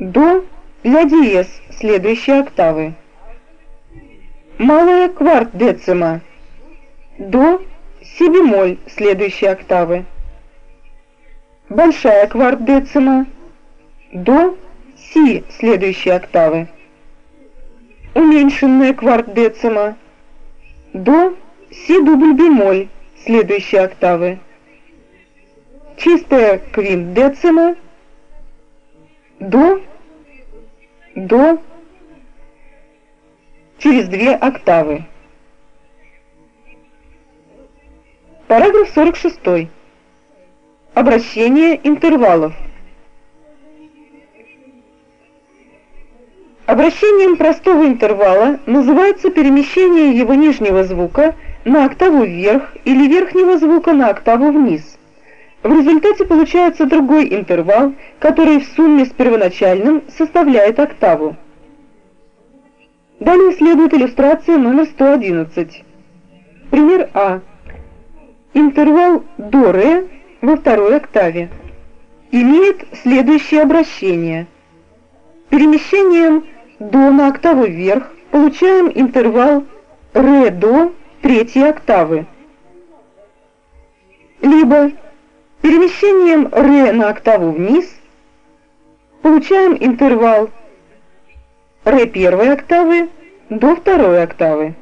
До ля диез следующей октавы. Малая кварт децима. До си бемоль следующей октавы. Большая кварт децима. До си следующей октавы. Уменьшенная кварт децима. До си дубль бемоль следующей октавы. Чистая квинт децима до, до, через две октавы. Параграф 46. Обращение интервалов. Обращением простого интервала называется перемещение его нижнего звука на октаву вверх или верхнего звука на октаву вниз. В результате получается другой интервал, который в сумме с первоначальным составляет октаву. Далее следует иллюстрация номер 111. Пример А. Интервал до ре во второй октаве имеет следующее обращение. Перемещением до на октаву вверх получаем интервал ре до третьей октавы. Либо Перемещением ре на октаву вниз получаем интервал ре первой октавы до второй октавы.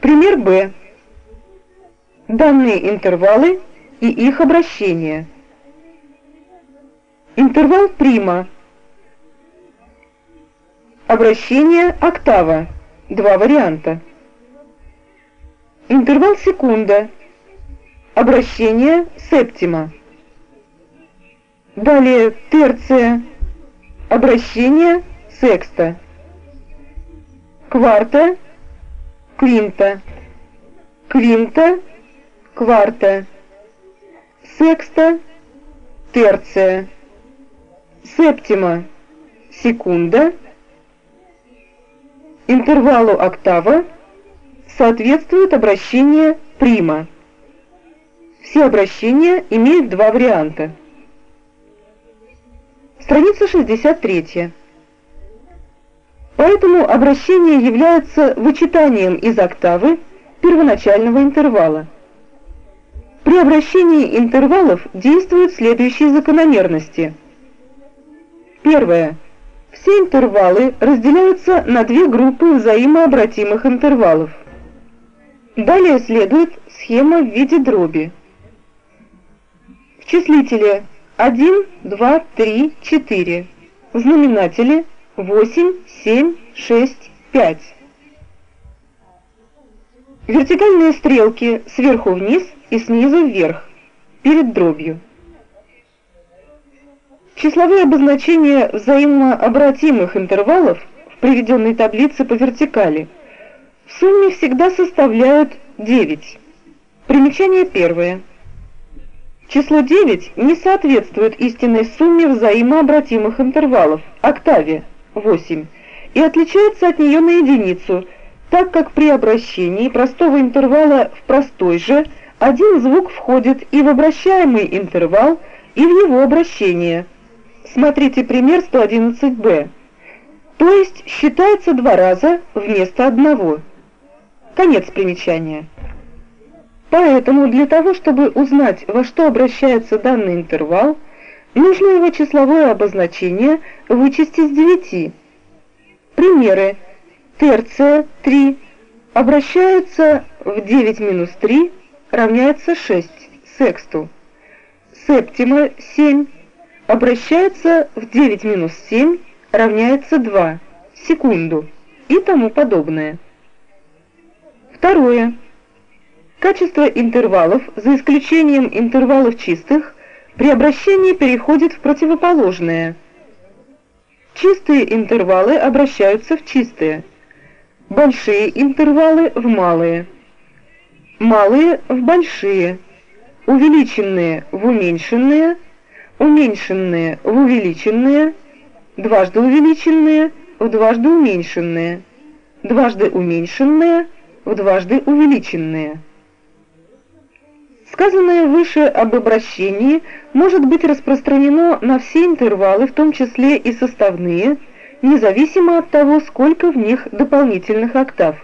Пример Б. Данные интервалы и их обращение. Интервал прима. Обращение октава. Два варианта. Интервал секунда. Обращение септима. Далее терция. Обращение секста. Кварта, квинта. Квинта, кварта. Секста, терция. Септима, секунда. Интервалу октава соответствует обращение прима. Все обращения имеют два варианта. Страница 63. Поэтому обращение является вычитанием из октавы первоначального интервала. При обращении интервалов действуют следующие закономерности. Первое. Все интервалы разделяются на две группы взаимообратимых интервалов. Далее следует схема в виде дроби числителе 1, 2, 3, 4, в знаменателе 8, 7, 6, 5. Вертикальные стрелки сверху вниз и снизу вверх, перед дробью. Числовые обозначения взаимообратимых интервалов в приведенной таблице по вертикали в сумме всегда составляют 9. Примечание первое. Число 9 не соответствует истинной сумме взаимообратимых интервалов, октаве 8, и отличается от нее на единицу, так как при обращении простого интервала в простой же один звук входит и в обращаемый интервал, и в его обращение. Смотрите пример 111b. То есть считается два раза вместо одного. Конец примечания. Поэтому для того, чтобы узнать, во что обращается данный интервал, нужно его числовое обозначение вычесть из 9. Примеры. Терция 3 обращается в 9 минус 3 равняется 6 сексту. Септима 7 обращается в 9 минус 7 равняется 2 секунду и тому подобное. Второе. Качество интервалов, за исключением интервалов чистых, при обращении переходит в противоположное. Чистые интервалы обращаются в чистые, большие интервалы в малые, малые в большие, увеличенные в уменьшенные, уменьшенные в увеличенные, дважды увеличенные в дважды уменьшенные, дважды уменьшенные в дважды увеличенные. Сказанное выше об обращении может быть распространено на все интервалы, в том числе и составные, независимо от того, сколько в них дополнительных октав.